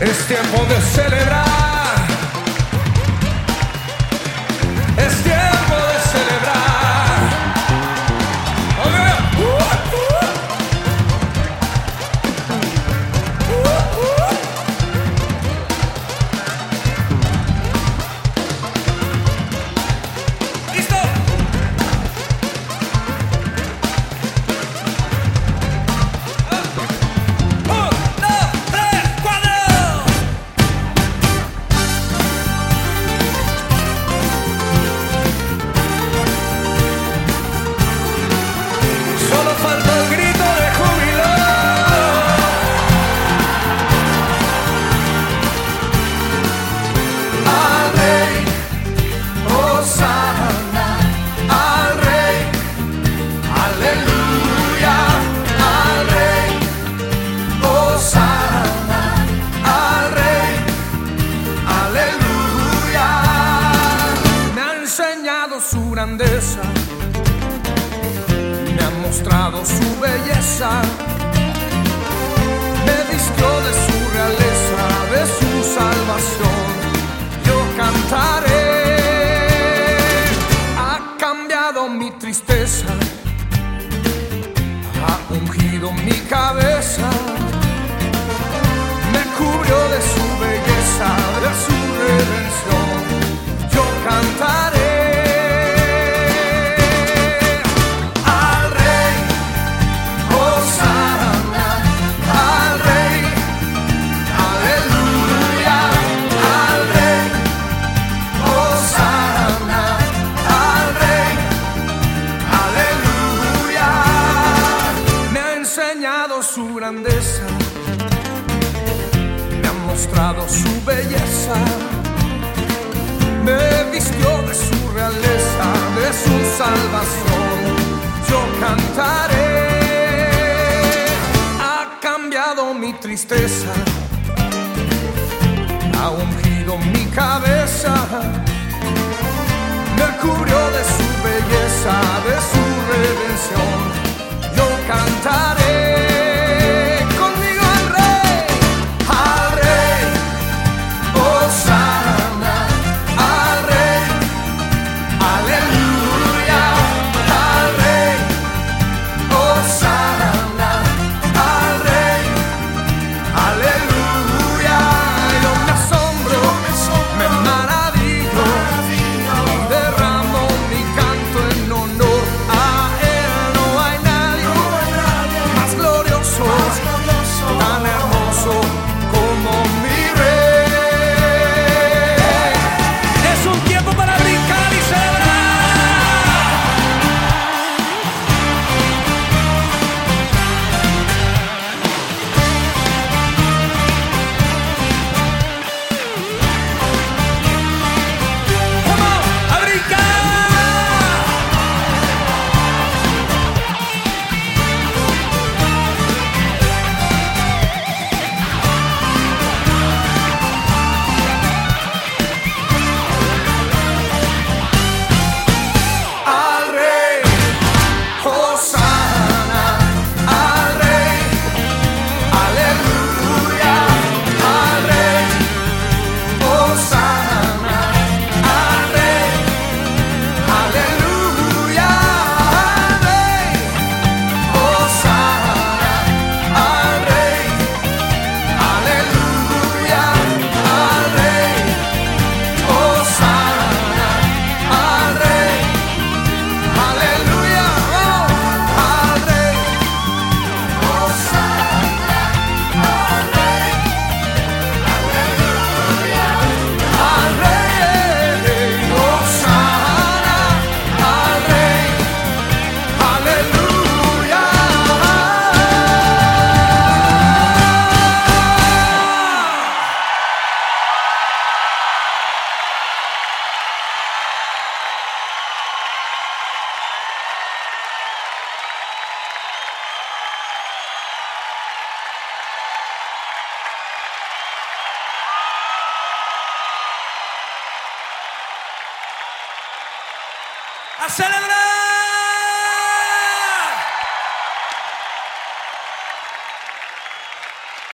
Es tiempo de celebrar. Es tiempo me ha mostrado su belleza, me vistió de su realeza, de su salvación. Yo cantaré, ha cambiado mi tristeza, ha ungido mi cabeza, me cubrió de su belleza, de su redención. Yo cantaré. Su grandeza, me ha mostrado su belleza me vistió de su realeza, de su salvación. Yo cantaré, ha cambiado mi tristeza, ha ungido mi cabeza, me cubrió ¡A celebrar!